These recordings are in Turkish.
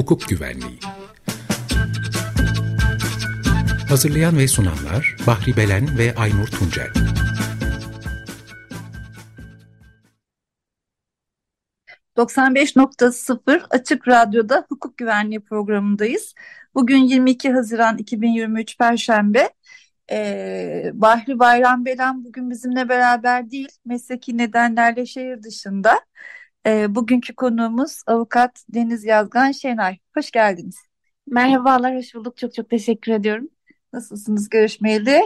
hukuk güvenliği. Hazırlayan ve sunanlar Bahri Belen ve Aynur Tuncel. 95.0 Açık Radyo'da hukuk güvenliği programındayız. Bugün 22 Haziran 2023 Perşembe. Ee, Bahri Bayram Belen bugün bizimle beraber değil, mesleki nedenlerle şehir dışında. Ee, bugünkü konuğumuz avukat Deniz Yazgan Şenay. Hoş geldiniz. Merhabalar, hoş bulduk. Çok çok teşekkür ediyorum. Nasılsınız görüşmeyeli?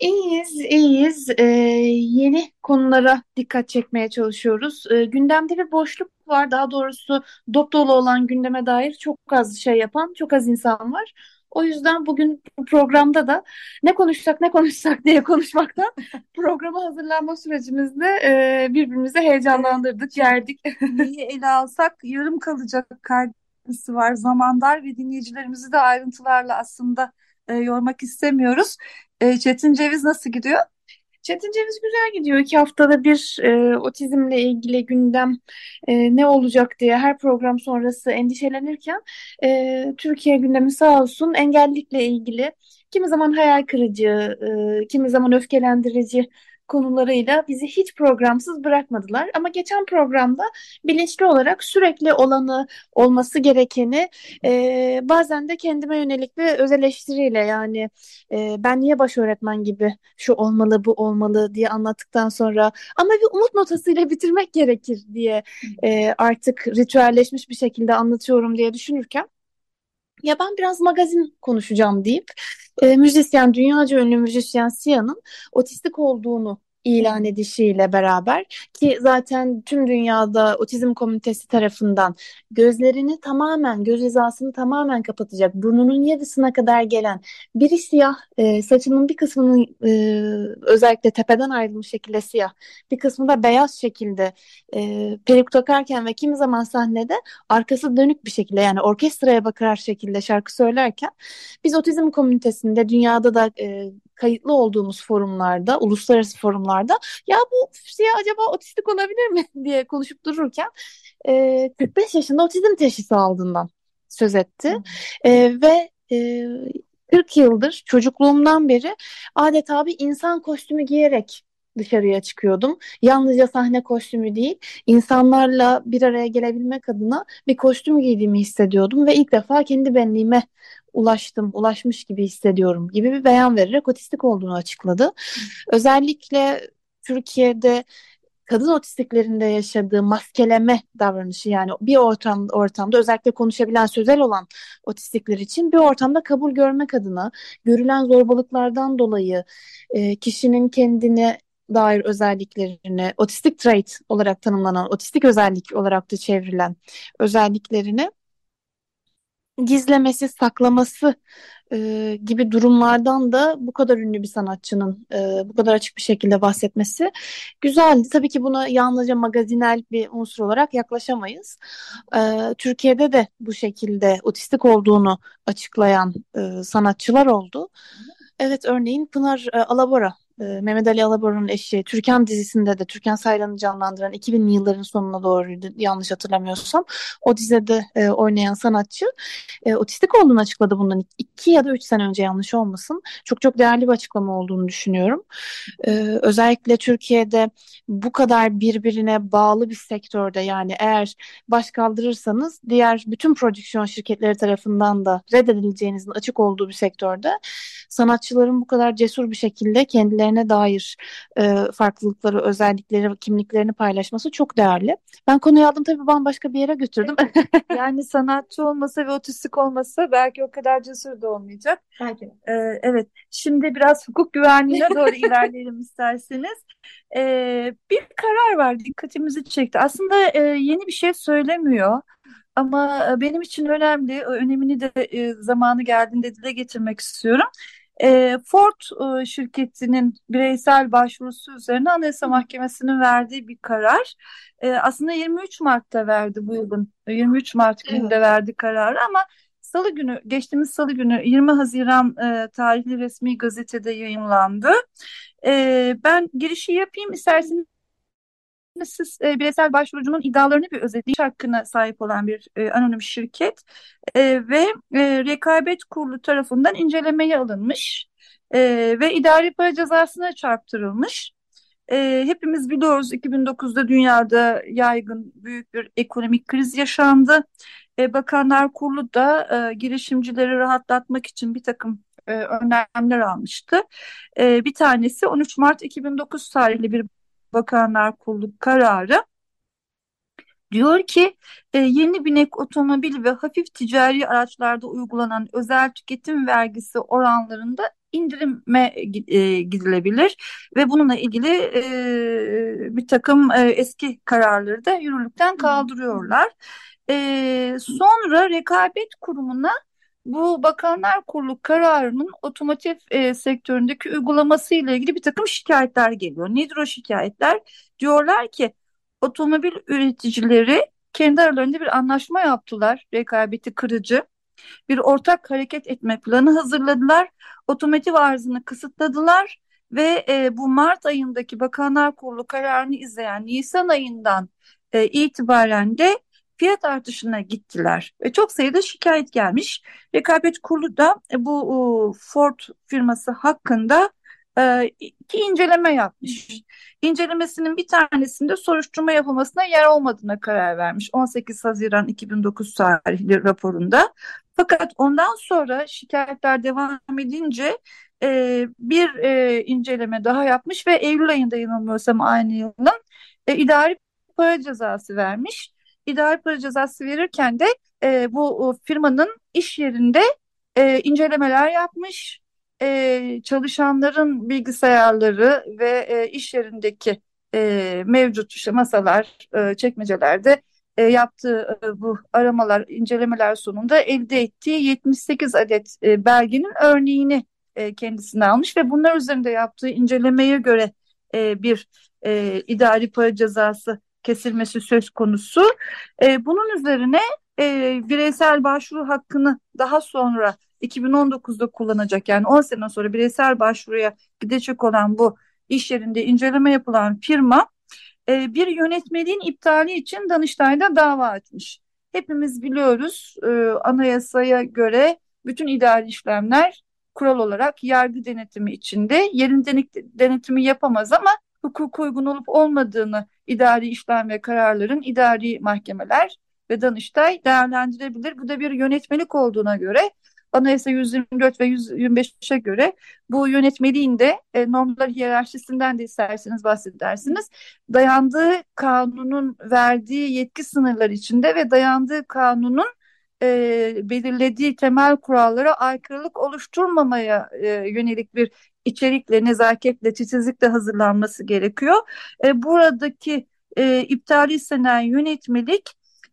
İyiyiz, iyiyiz. Ee, yeni konulara dikkat çekmeye çalışıyoruz. Ee, gündemde bir boşluk var. Daha doğrusu dop dolu olan gündeme dair çok az şey yapan, çok az insan var. O yüzden bugün bu programda da ne konuşsak ne konuşsak diye konuşmaktan programa hazırlanma sürecimizde e, birbirimizi heyecanlandırdık, yerdik. Neyi ele alsak yarım kalacak kaygısı var. Zaman dar ve dinleyicilerimizi de ayrıntılarla aslında e, yormak istemiyoruz. E, Çetin Ceviz nasıl gidiyor? Çetin Ceviz güzel gidiyor. İki haftada bir e, otizmle ilgili gündem e, ne olacak diye her program sonrası endişelenirken e, Türkiye gündemi sağ olsun engellilikle ilgili kimi zaman hayal kırıcı, e, kimi zaman öfkelendirici konularıyla bizi hiç programsız bırakmadılar. Ama geçen programda bilinçli olarak sürekli olanı, olması gerekeni e, bazen de kendime yönelik bir öz eleştiriyle yani e, ben niye baş öğretmen gibi şu olmalı bu olmalı diye anlattıktan sonra ama bir umut notasıyla bitirmek gerekir diye e, artık ritüelleşmiş bir şekilde anlatıyorum diye düşünürken ya ben biraz magazin konuşacağım deyip e, müzisyen, dünyaca ünlü müzisyen Sia'nın otistik olduğunu ilan edişiyle beraber ki zaten tüm dünyada otizm komünitesi tarafından gözlerini tamamen, göz hizasını tamamen kapatacak, burnunun yarısına kadar gelen biri siyah, e, saçının bir kısmının e, özellikle tepeden ayrılmış şekilde siyah, bir kısmı da beyaz şekilde e, peruk takarken ve kimi zaman sahnede arkası dönük bir şekilde yani orkestraya bakar şekilde şarkı söylerken biz otizm komünitesinde dünyada da e, kayıtlı olduğumuz forumlarda, uluslararası forumlarda ya bu siyah acaba otistik olabilir mi diye konuşup dururken e, 45 yaşında otizm teşhisi aldığından söz etti. E, ve e, 40 yıldır çocukluğumdan beri adeta bir insan kostümü giyerek dışarıya çıkıyordum. Yalnızca sahne kostümü değil, insanlarla bir araya gelebilmek adına bir kostüm giydiğimi hissediyordum ve ilk defa kendi benliğime ulaştım, ulaşmış gibi hissediyorum gibi bir beyan vererek otistik olduğunu açıkladı. Özellikle Türkiye'de kadın otistiklerinde yaşadığı maskeleme davranışı yani bir ortam, ortamda özellikle konuşabilen sözel olan otistikler için bir ortamda kabul görmek adına görülen zorbalıklardan dolayı e, kişinin kendini dair özelliklerini, otistik trait olarak tanımlanan, otistik özellik olarak da çevrilen özelliklerini gizlemesi, saklaması e, gibi durumlardan da bu kadar ünlü bir sanatçının e, bu kadar açık bir şekilde bahsetmesi güzeldi. Tabii ki buna yalnızca magazinel bir unsur olarak yaklaşamayız. E, Türkiye'de de bu şekilde otistik olduğunu açıklayan e, sanatçılar oldu. Evet örneğin Pınar e, Alabora Mehmet Ali Alabor'un eşi Türkan dizisinde de Türkan Saylan'ı canlandıran 2000'li yılların sonuna doğruydu yanlış hatırlamıyorsam. O dizide e, oynayan sanatçı e, otistik olduğunu açıkladı bundan iki ya da üç sene önce yanlış olmasın. Çok çok değerli bir açıklama olduğunu düşünüyorum. E, özellikle Türkiye'de bu kadar birbirine bağlı bir sektörde yani eğer baş kaldırırsanız diğer bütün prodüksiyon şirketleri tarafından da reddedileceğinizin açık olduğu bir sektörde sanatçıların bu kadar cesur bir şekilde kendilerini kendilerine dair e, farklılıkları, özellikleri, kimliklerini paylaşması çok değerli. Ben konuyu aldım tabii bambaşka bir yere götürdüm. yani sanatçı olmasa ve otistik olmasa belki o kadar cesur da olmayacak. Belki. Ee, evet. Şimdi biraz hukuk güvenliğine doğru ilerleyelim isterseniz. Ee, bir karar var dikkatimizi çekti. Aslında e, yeni bir şey söylemiyor. Ama e, benim için önemli, önemini de e, zamanı geldiğinde dile getirmek istiyorum. E, Ford e, şirketinin bireysel başvurusu üzerine Anayasa Mahkemesi'nin verdiği bir karar. E, aslında 23 Mart'ta verdi bu yılın 23 Mart gününde evet. verdi kararı ama Salı günü, geçtiğimiz Salı günü 20 Haziran e, tarihli resmi gazetede yayınlandı. E, ben girişi yapayım isterseniz tanesi e, bireysel başvurucunun iddialarını bir özetleyiş hakkına sahip olan bir e, anonim şirket e, ve e, rekabet kurulu tarafından incelemeye alınmış e, ve idari para cezasına çarptırılmış. E, hepimiz biliyoruz 2009'da dünyada yaygın büyük bir ekonomik kriz yaşandı. E, Bakanlar Kurulu da e, girişimcileri rahatlatmak için bir takım e, önlemler almıştı. E, bir tanesi 13 Mart 2009 tarihli bir Bakanlar Kurulu kararı diyor ki e, yeni binek otomobil ve hafif ticari araçlarda uygulanan özel tüketim vergisi oranlarında indirime e, gidilebilir ve bununla ilgili e, bir takım e, eski kararları da yürürlükten kaldırıyorlar. E, sonra rekabet kurumuna bu Bakanlar Kurulu kararının otomotiv e, sektöründeki uygulaması ile ilgili bir takım şikayetler geliyor. Nedir o şikayetler? Diyorlar ki otomobil üreticileri kendi aralarında bir anlaşma yaptılar rekabeti kırıcı. Bir ortak hareket etme planı hazırladılar. Otomotiv arzını kısıtladılar ve e, bu Mart ayındaki Bakanlar Kurulu kararını izleyen Nisan ayından e, itibaren de fiyat artışına gittiler ve çok sayıda şikayet gelmiş. Rekabet Kurulu da e, bu Ford firması hakkında e, iki inceleme yapmış. İncelemesinin bir tanesinde soruşturma yapılmasına yer olmadığına karar vermiş 18 Haziran 2009 tarihli raporunda. Fakat ondan sonra şikayetler devam edince e, bir e, inceleme daha yapmış ve Eylül ayında yanılmıyorsam aynı yılın e, idari para cezası vermiş idari para cezası verirken de e, bu firmanın iş yerinde e, incelemeler yapmış. E, çalışanların bilgisayarları ve e, iş yerindeki e, mevcut işte masalar, e, çekmecelerde e, yaptığı e, bu aramalar, incelemeler sonunda elde ettiği 78 adet e, belgenin örneğini e, kendisine almış ve bunlar üzerinde yaptığı incelemeye göre e, bir e, idari para cezası kesilmesi söz konusu. E, bunun üzerine e, bireysel başvuru hakkını daha sonra 2019'da kullanacak yani 10 sene sonra bireysel başvuruya gidecek olan bu iş yerinde inceleme yapılan firma e, bir yönetmeliğin iptali için Danıştay'da dava açmış. Hepimiz biliyoruz e, anayasaya göre bütün idari işlemler kural olarak yargı denetimi içinde yerin denetimi yapamaz ama hukuk uygun olup olmadığını idari işlem ve kararların idari mahkemeler ve Danıştay değerlendirebilir. Bu da bir yönetmelik olduğuna göre Anayasa 124 ve 125'e göre bu yönetmeliğin de e, normlar hiyerarşisinden de isterseniz bahsedersiniz. Dayandığı kanunun verdiği yetki sınırları içinde ve dayandığı kanunun e, belirlediği temel kurallara aykırılık oluşturmamaya e, yönelik bir içerikle, nezaketle, titizlikle hazırlanması gerekiyor. E, buradaki e, iptali istenen yönetmelik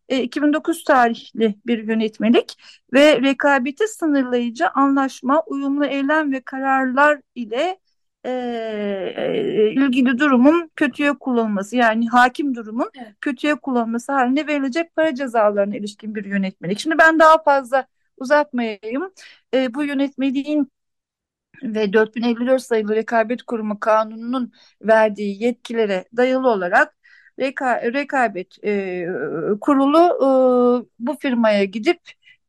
e, 2009 tarihli bir yönetmelik ve rekabeti sınırlayıcı anlaşma, uyumlu eylem ve kararlar ile e, e, ilgili durumun kötüye kullanılması yani hakim durumun evet. kötüye kullanılması haline verilecek para cezalarına ilişkin bir yönetmelik. Şimdi ben daha fazla uzatmayayım. E, bu yönetmeliğin ve 4054 sayılı rekabet kurumu kanununun verdiği yetkilere dayalı olarak reka, rekabet e, kurulu e, bu firmaya gidip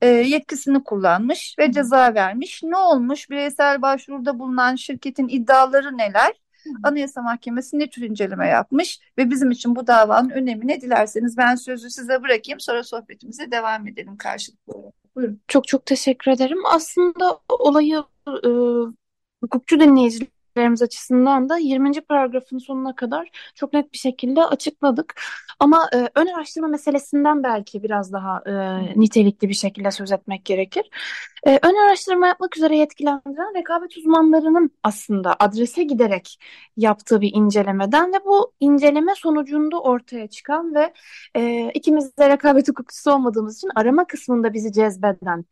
e, yetkisini kullanmış ve ceza vermiş. Ne olmuş? Bireysel başvuruda bulunan şirketin iddiaları neler? Anayasa Mahkemesi ne tür inceleme yapmış ve bizim için bu davanın önemi ne dilerseniz ben sözü size bırakayım sonra sohbetimize devam edelim karşılıklı olarak. Buyurun. Çok çok teşekkür ederim. Aslında olayı e, hukukçu dinleyiciler dinleyicilerimiz açısından da 20. paragrafın sonuna kadar çok net bir şekilde açıkladık. Ama e, ön araştırma meselesinden belki biraz daha e, nitelikli bir şekilde söz etmek gerekir. E, ön araştırma yapmak üzere yetkilendiren rekabet uzmanlarının aslında adrese giderek yaptığı bir incelemeden ve bu inceleme sonucunda ortaya çıkan ve e, ikimiz de rekabet hukukçusu olmadığımız için arama kısmında bizi cezbeden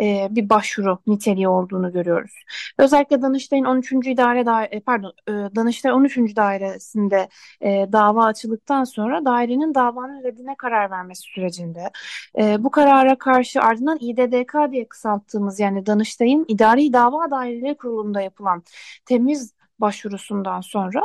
e, bir başvuru niteliği olduğunu görüyoruz. Özellikle Danıştay'ın 13. idare daire pardon e, Danıştay 13. dairesinde e, dava açıldıktan sonra dairenin davanın reddine karar vermesi sürecinde e, bu karara karşı ardından İDDK diye kısalttığımız yani Danıştay'ın idari dava daireleri kurulunda yapılan temiz başvurusundan sonra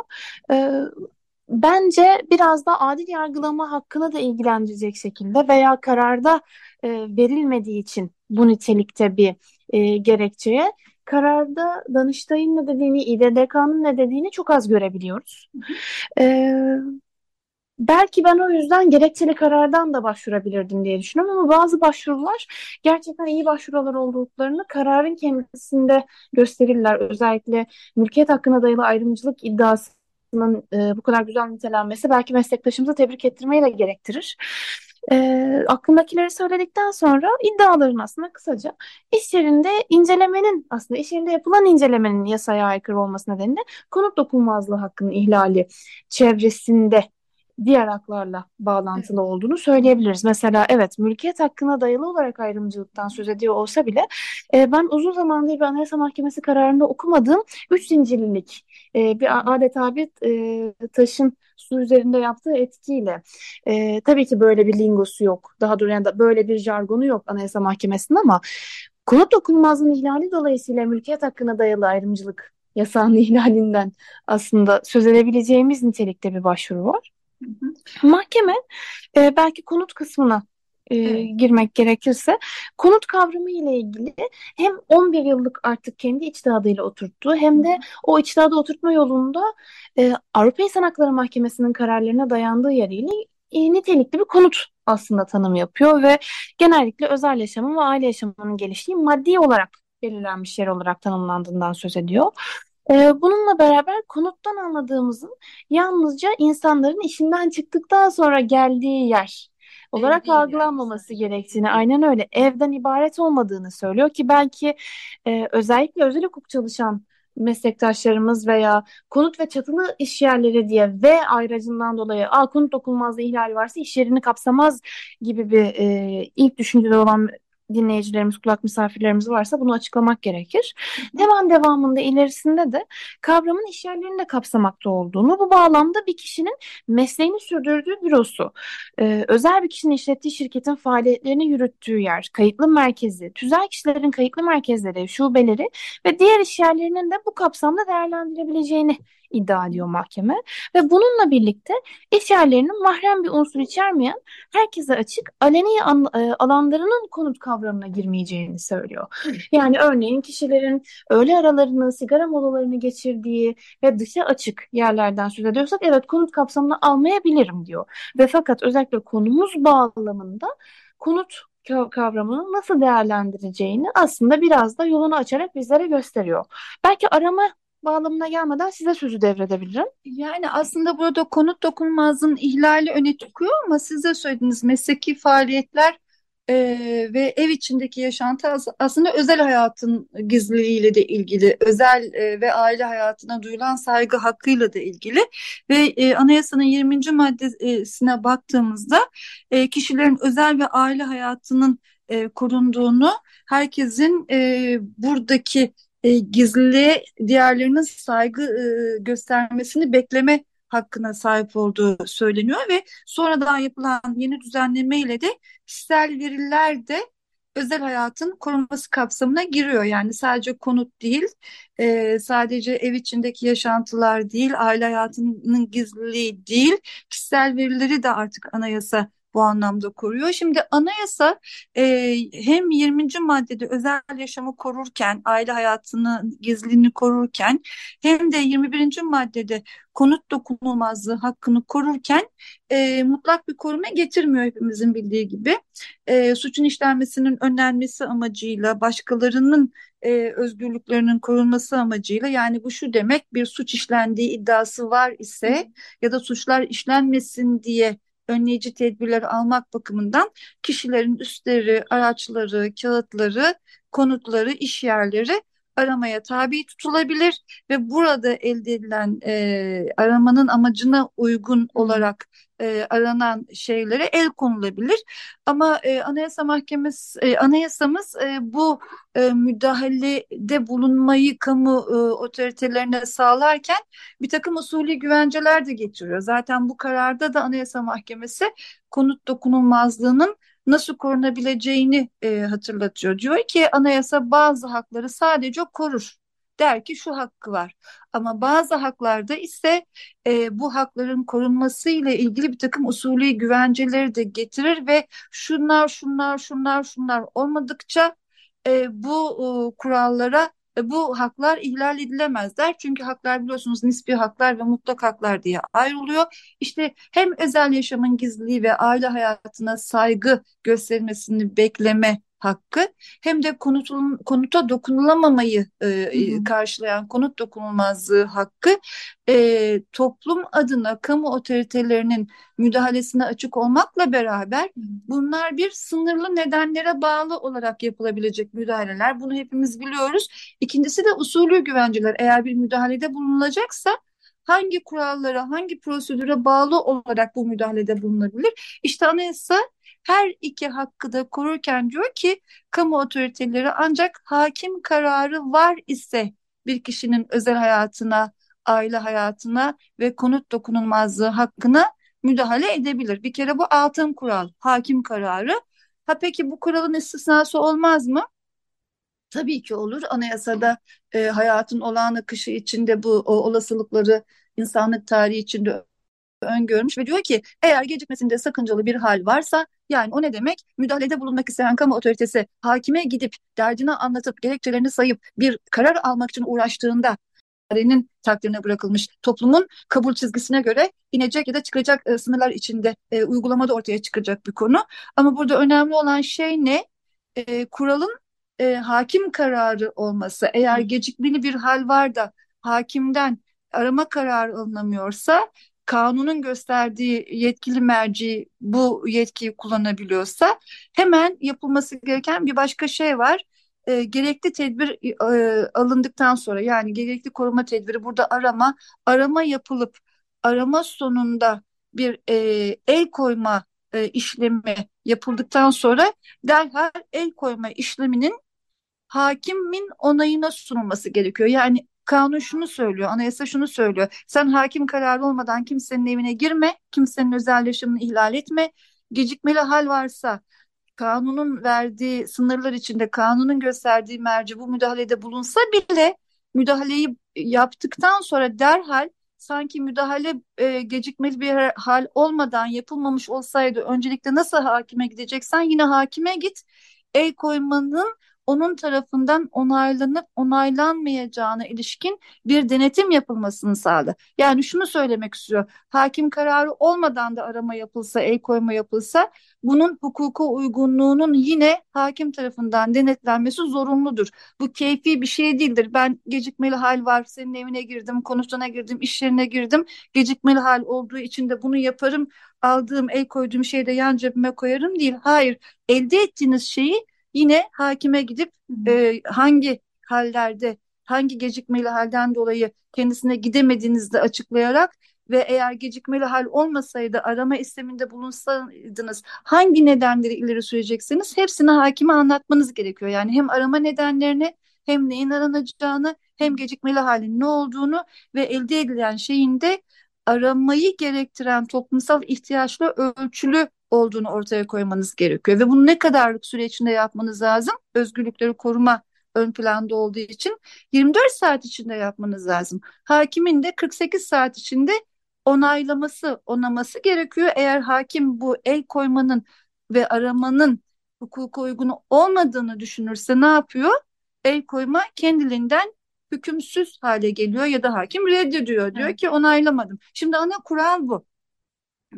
bence biraz da adil yargılama hakkını da ilgilendirecek şekilde veya kararda e, verilmediği için bu nitelikte bir e, gerekçeye kararda Danıştay'ın ne dediğini, İDDK'nın ne dediğini çok az görebiliyoruz. E, belki ben o yüzden gerekçeli karardan da başvurabilirdim diye düşünüyorum ama bazı başvurular gerçekten iyi başvurular olduklarını kararın kendisinde gösterirler. Özellikle mülkiyet hakkına dayalı ayrımcılık iddiası e, bu kadar güzel nitelenmesi belki meslektaşımızı tebrik ettirmeyi de gerektirir. E, aklındakileri söyledikten sonra iddiaların aslında kısaca iş yerinde incelemenin aslında iş yerinde yapılan incelemenin yasaya aykırı olması nedeniyle konut dokunulmazlığı hakkının ihlali çevresinde diğer haklarla bağlantılı olduğunu söyleyebiliriz. Mesela evet mülkiyet hakkına dayalı olarak ayrımcılıktan söz ediyor olsa bile e, ben uzun zamandır bir Anayasa Mahkemesi kararında okumadığım üç zincirlilik e, bir adeta bir e, taşın su üzerinde yaptığı etkiyle e, tabii ki böyle bir lingosu yok. Daha doğrusu yani böyle bir jargonu yok Anayasa Mahkemesi'nin ama konut dokunulmazlığının ihlali dolayısıyla mülkiyet hakkına dayalı ayrımcılık yasağının ihlalinden aslında söz edebileceğimiz nitelikte bir başvuru var. Mahkeme e, belki konut kısmına e, evet. girmek gerekirse konut kavramı ile ilgili hem 11 yıllık artık kendi içtihadıyla oturttu hem de o içtihadı oturtma yolunda e, Avrupa İnsan Hakları Mahkemesi'nin kararlarına dayandığı yeriyle e, nitelikli bir konut aslında tanım yapıyor ve genellikle özel yaşamın ve aile yaşamının geliştiği maddi olarak belirlenmiş yer olarak tanımlandığından söz ediyor. Ee, bununla beraber konuttan anladığımızın yalnızca insanların işinden çıktıktan sonra geldiği yer olarak Ev algılanmaması yani. gerektiğini, aynen öyle evden ibaret olmadığını söylüyor ki belki e, özellikle özel hukuk çalışan meslektaşlarımız veya konut ve çatılı iş yerleri diye ve ayracından dolayı Aa, konut dokunulmazlığı ihlali varsa iş yerini kapsamaz gibi bir e, ilk düşüncede olan dinleyicilerimiz, kulak misafirlerimiz varsa bunu açıklamak gerekir. Hemen devamında ilerisinde de kavramın iş yerlerini de kapsamakta olduğunu, bu bağlamda bir kişinin mesleğini sürdürdüğü bürosu, e, özel bir kişinin işlettiği şirketin faaliyetlerini yürüttüğü yer, kayıtlı merkezi, tüzel kişilerin kayıtlı merkezleri, şubeleri ve diğer iş yerlerinin de bu kapsamda değerlendirebileceğini iddia ediyor mahkeme. Ve bununla birlikte iş yerlerinin mahrem bir unsur içermeyen herkese açık aleni e, alanlarının konut kavramına girmeyeceğini söylüyor. Yani örneğin kişilerin öğle aralarını, sigara molalarını geçirdiği ve dışa açık yerlerden söz ediyorsak evet konut kapsamına almayabilirim diyor. Ve fakat özellikle konumuz bağlamında konut kavramını nasıl değerlendireceğini aslında biraz da yolunu açarak bizlere gösteriyor. Belki arama bağlamına gelmeden size sözü devredebilirim. Yani aslında burada konut dokunmazlığın ihlali öne çıkıyor ama size söylediğiniz mesleki faaliyetler e, ve ev içindeki yaşantı aslında özel hayatın gizliliğiyle de ilgili, özel e, ve aile hayatına duyulan saygı hakkıyla da ilgili ve e, anayasanın 20. maddesine baktığımızda e, kişilerin özel ve aile hayatının e, korunduğunu, herkesin e, buradaki e, gizliliğe diğerlerinin saygı e, göstermesini bekleme hakkına sahip olduğu söyleniyor ve sonradan yapılan yeni düzenleme ile de kişisel veriler de özel hayatın korunması kapsamına giriyor. Yani sadece konut değil, e, sadece ev içindeki yaşantılar değil, aile hayatının gizliliği değil, kişisel verileri de artık anayasa bu anlamda koruyor. Şimdi anayasa e, hem 20. maddede özel yaşamı korurken, aile hayatının gizliliğini korurken hem de 21. maddede konut dokunulmazlığı hakkını korurken e, mutlak bir koruma getirmiyor hepimizin bildiği gibi. E, suçun işlenmesinin önlenmesi amacıyla başkalarının e, özgürlüklerinin korunması amacıyla yani bu şu demek bir suç işlendiği iddiası var ise ya da suçlar işlenmesin diye önleyici tedbirler almak bakımından kişilerin üstleri, araçları, kağıtları, konutları, iş yerleri aramaya tabi tutulabilir ve burada elde edilen e, aramanın amacına uygun olarak e, aranan şeylere el konulabilir. Ama e, Anayasa Mahkemesi e, anayasamız e, bu e, müdahalede bulunmayı kamu e, otoritelerine sağlarken bir takım usulü güvenceler de getiriyor. Zaten bu kararda da Anayasa Mahkemesi konut dokunulmazlığının nasıl korunabileceğini e, hatırlatıyor. Diyor ki anayasa bazı hakları sadece korur. der ki şu hakkı var. Ama bazı haklarda ise e, bu hakların korunması ile ilgili bir takım usulü güvenceleri de getirir ve şunlar şunlar şunlar şunlar olmadıkça e, bu e, kurallara bu haklar ihlal edilemezler. Çünkü haklar biliyorsunuz nispi haklar ve mutlak haklar diye ayrılıyor. İşte hem özel yaşamın gizliliği ve aile hayatına saygı gösterilmesini bekleme hakkı hem de konutun, konuta dokunulamamayı e, karşılayan konut dokunulmazlığı hakkı e, toplum adına kamu otoritelerinin müdahalesine açık olmakla beraber bunlar bir sınırlı nedenlere bağlı olarak yapılabilecek müdahaleler. Bunu hepimiz biliyoruz. İkincisi de usulü güvenceler. Eğer bir müdahalede bulunulacaksa hangi kurallara, hangi prosedüre bağlı olarak bu müdahalede bulunabilir? İşte anayasa her iki hakkı da korurken diyor ki kamu otoriteleri ancak hakim kararı var ise bir kişinin özel hayatına, aile hayatına ve konut dokunulmazlığı hakkına müdahale edebilir. Bir kere bu altın kural, hakim kararı. Ha peki bu kuralın istisnası olmaz mı? Tabii ki olur. Anayasada e, hayatın olağan akışı içinde bu o, olasılıkları insanlık tarihi içinde öngörmüş ve diyor ki eğer gecikmesinde sakıncalı bir hal varsa yani o ne demek? Müdahalede bulunmak isteyen kamu otoritesi hakime gidip derdini anlatıp gerekçelerini sayıp bir karar almak için uğraştığında idarenin takdirine bırakılmış toplumun kabul çizgisine göre inecek ya da çıkacak e, sınırlar içinde e, uygulamada ortaya çıkacak bir konu. Ama burada önemli olan şey ne? E, kuralın e, hakim kararı olması. Eğer gecikmeli bir hal var da hakimden arama kararı alınamıyorsa kanunun gösterdiği yetkili merci bu yetkiyi kullanabiliyorsa hemen yapılması gereken bir başka şey var. E, gerekli tedbir e, alındıktan sonra yani gerekli koruma tedbiri burada arama arama yapılıp arama sonunda bir e, el koyma e, işlemi yapıldıktan sonra derhal el koyma işleminin hakimin onayına sunulması gerekiyor. Yani kanun şunu söylüyor, anayasa şunu söylüyor. Sen hakim kararı olmadan kimsenin evine girme, kimsenin özel yaşamını ihlal etme. Gecikmeli hal varsa kanunun verdiği sınırlar içinde kanunun gösterdiği merci bu müdahalede bulunsa bile müdahaleyi yaptıktan sonra derhal sanki müdahale e, gecikmeli bir hal olmadan yapılmamış olsaydı öncelikle nasıl hakime gideceksen yine hakime git. El koymanın onun tarafından onaylanıp onaylanmayacağına ilişkin bir denetim yapılmasını sağladı. Yani şunu söylemek istiyor. Hakim kararı olmadan da arama yapılsa, el koyma yapılsa bunun hukuka uygunluğunun yine hakim tarafından denetlenmesi zorunludur. Bu keyfi bir şey değildir. Ben gecikmeli hal var, senin evine girdim, konutuna girdim, iş yerine girdim. Gecikmeli hal olduğu için de bunu yaparım. Aldığım, el koyduğum şeyi de yan cebime koyarım değil. Hayır, elde ettiğiniz şeyi yine hakime gidip e, hangi hallerde hangi gecikmeli halden dolayı kendisine gidemediğinizde açıklayarak ve eğer gecikmeli hal olmasaydı arama isteminde bulunsaydınız hangi nedenleri ileri süreceksiniz hepsini hakime anlatmanız gerekiyor. Yani hem arama nedenlerini hem neyin aranacağını hem gecikmeli halin ne olduğunu ve elde edilen şeyin de aramayı gerektiren toplumsal ihtiyaçla ölçülü olduğunu ortaya koymanız gerekiyor. Ve bunu ne kadarlık süre içinde yapmanız lazım? Özgürlükleri koruma ön planda olduğu için 24 saat içinde yapmanız lazım. Hakimin de 48 saat içinde onaylaması, onaması gerekiyor. Eğer hakim bu el koymanın ve aramanın hukuka uygun olmadığını düşünürse ne yapıyor? El koyma kendiliğinden hükümsüz hale geliyor ya da hakim reddediyor. Diyor evet. ki onaylamadım. Şimdi ana kural bu.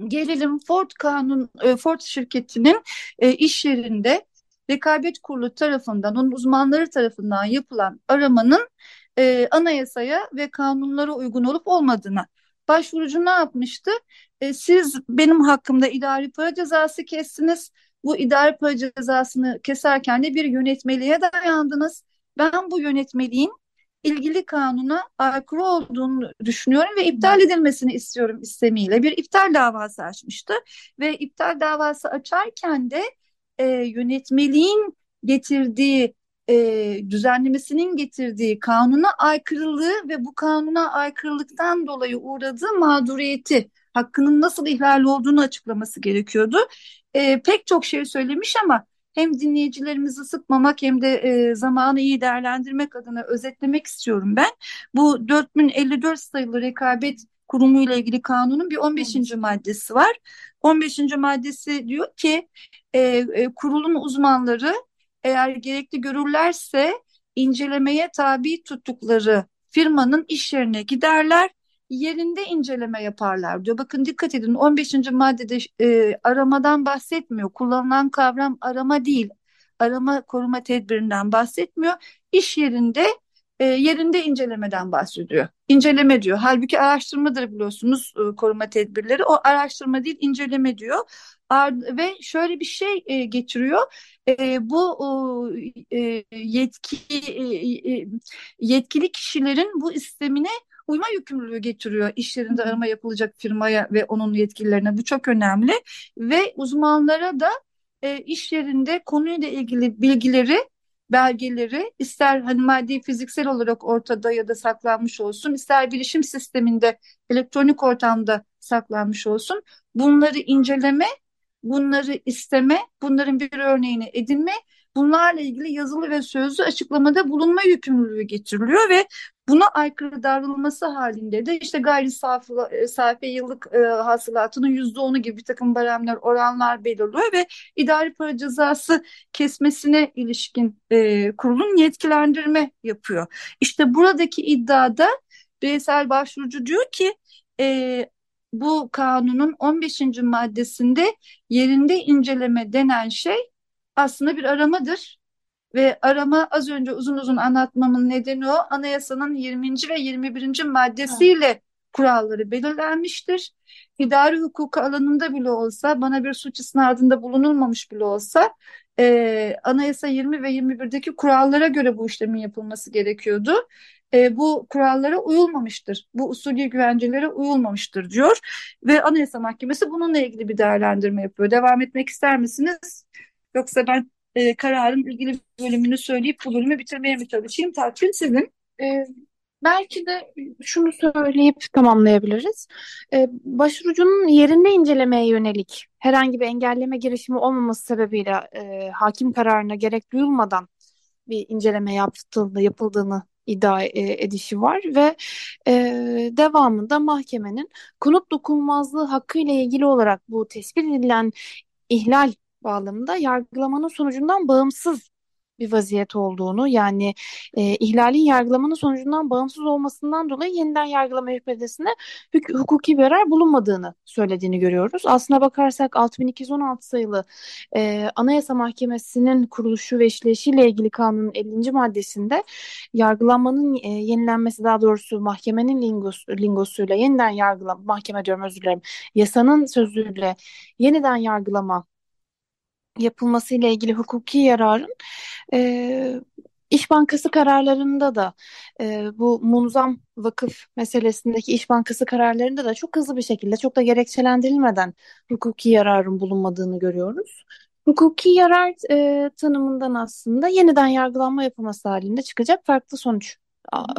Gelelim Ford kanun e, Ford şirketinin e, iş yerinde rekabet kurulu tarafından, onun uzmanları tarafından yapılan aramanın e, anayasaya ve kanunlara uygun olup olmadığına. Başvurucu ne yapmıştı? Siz benim hakkımda idari para cezası kestiniz. Bu idari para cezasını keserken de bir yönetmeliğe dayandınız. Ben bu yönetmeliğin ilgili kanuna aykırı olduğunu düşünüyorum ve iptal edilmesini istiyorum istemiyle bir iptal davası açmıştı ve iptal davası açarken de e, yönetmeliğin getirdiği e, düzenlemesinin getirdiği kanuna aykırılığı ve bu kanuna aykırılıktan dolayı uğradığı mağduriyeti hakkının nasıl ihlal olduğunu açıklaması gerekiyordu. E, pek çok şey söylemiş ama hem dinleyicilerimizi sıkmamak hem de e, zamanı iyi değerlendirmek adına özetlemek istiyorum ben. Bu 4054 sayılı rekabet kurumu ile ilgili kanunun bir 15. Evet. maddesi var. 15. maddesi diyor ki e, e, kurulun uzmanları eğer gerekli görürlerse incelemeye tabi tuttukları firmanın iş yerine giderler yerinde inceleme yaparlar diyor. Bakın dikkat edin 15. maddede e, aramadan bahsetmiyor. Kullanılan kavram arama değil. Arama koruma tedbirinden bahsetmiyor. İş yerinde e, yerinde incelemeden bahsediyor. İnceleme diyor. Halbuki araştırmadır biliyorsunuz e, koruma tedbirleri. O araştırma değil inceleme diyor. Ve şöyle bir şey e, getiriyor. E, bu e, yetki e, e, yetkili kişilerin bu istemine uyma yükümlülüğü getiriyor işlerinde arama yapılacak firmaya ve onun yetkililerine. Bu çok önemli ve uzmanlara da e, iş yerinde konuyla ilgili bilgileri belgeleri ister hani maddi fiziksel olarak ortada ya da saklanmış olsun ister bilişim sisteminde elektronik ortamda saklanmış olsun bunları inceleme bunları isteme bunların bir örneğini edinme bunlarla ilgili yazılı ve sözlü açıklamada bulunma yükümlülüğü getiriliyor ve buna aykırı davranılması halinde de işte gayri safi, e, safi yıllık e, hasılatının yüzde onu gibi bir takım baremler, oranlar belirliyor ve idari para cezası kesmesine ilişkin e, kurulun yetkilendirme yapıyor. İşte buradaki iddiada bireysel başvurucu diyor ki e, bu kanunun 15. maddesinde yerinde inceleme denen şey aslında bir aramadır. Ve arama az önce uzun uzun anlatmamın nedeni o anayasanın 20. ve 21. maddesiyle kuralları belirlenmiştir. İdari hukuk alanında bile olsa bana bir suç isnadında bulunulmamış bile olsa e, anayasa 20 ve 21'deki kurallara göre bu işlemin yapılması gerekiyordu. E, bu kurallara uyulmamıştır. Bu usulü güvencelere uyulmamıştır diyor. Ve Anayasa Mahkemesi bununla ilgili bir değerlendirme yapıyor. Devam etmek ister misiniz? Yoksa ben e, kararın ilgili bölümünü söyleyip bu bölümü bitirmeye mi çalışayım? Takvim sizin. E, belki de şunu söyleyip tamamlayabiliriz. E, başvurucunun yerinde incelemeye yönelik herhangi bir engelleme girişimi olmaması sebebiyle e, hakim kararına gerek duyulmadan bir inceleme yaptığında yapıldığını iddia e, edişi var ve e, devamında mahkemenin konut dokunulmazlığı hakkı ile ilgili olarak bu tespit edilen ihlal bağlamında yargılamanın sonucundan bağımsız bir vaziyet olduğunu yani e, ihlalin yargılamanın sonucundan bağımsız olmasından dolayı yeniden yargılama hükmedesine huk hukuki yarar bulunmadığını söylediğini görüyoruz. Aslına bakarsak 6216 sayılı e, Anayasa Mahkemesi'nin kuruluşu ve işleyişiyle ilgili kanunun 50. maddesinde yargılanmanın e, yenilenmesi daha doğrusu mahkemenin lingos, lingosuyla yeniden yargılama mahkeme diyorum özür dilerim yasanın sözüyle yeniden yargılama yapılması ile ilgili hukuki yararın e, İş Bankası kararlarında da e, bu munzam vakıf meselesindeki İş Bankası kararlarında da çok hızlı bir şekilde çok da gerekçelendirilmeden hukuki yararın bulunmadığını görüyoruz. Hukuki yarar e, tanımından aslında yeniden yargılanma yapılması halinde çıkacak farklı sonuç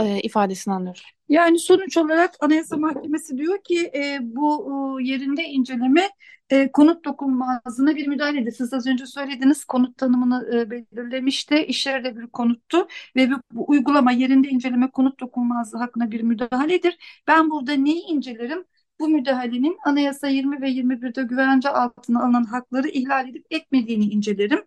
e, ifadesini anlıyoruz. Yani sonuç olarak Anayasa Mahkemesi diyor ki e, bu e, yerinde inceleme e, konut dokunulmazlığına bir müdahaledir. Siz az önce söylediniz konut tanımını e, belirlemişti. İşlerde bir konuttu ve bu, bu uygulama yerinde inceleme konut dokunulmazlığı hakkında bir müdahaledir. Ben burada neyi incelerim? Bu müdahalenin Anayasa 20 ve 21'de güvence altına alınan hakları ihlal edip etmediğini incelerim.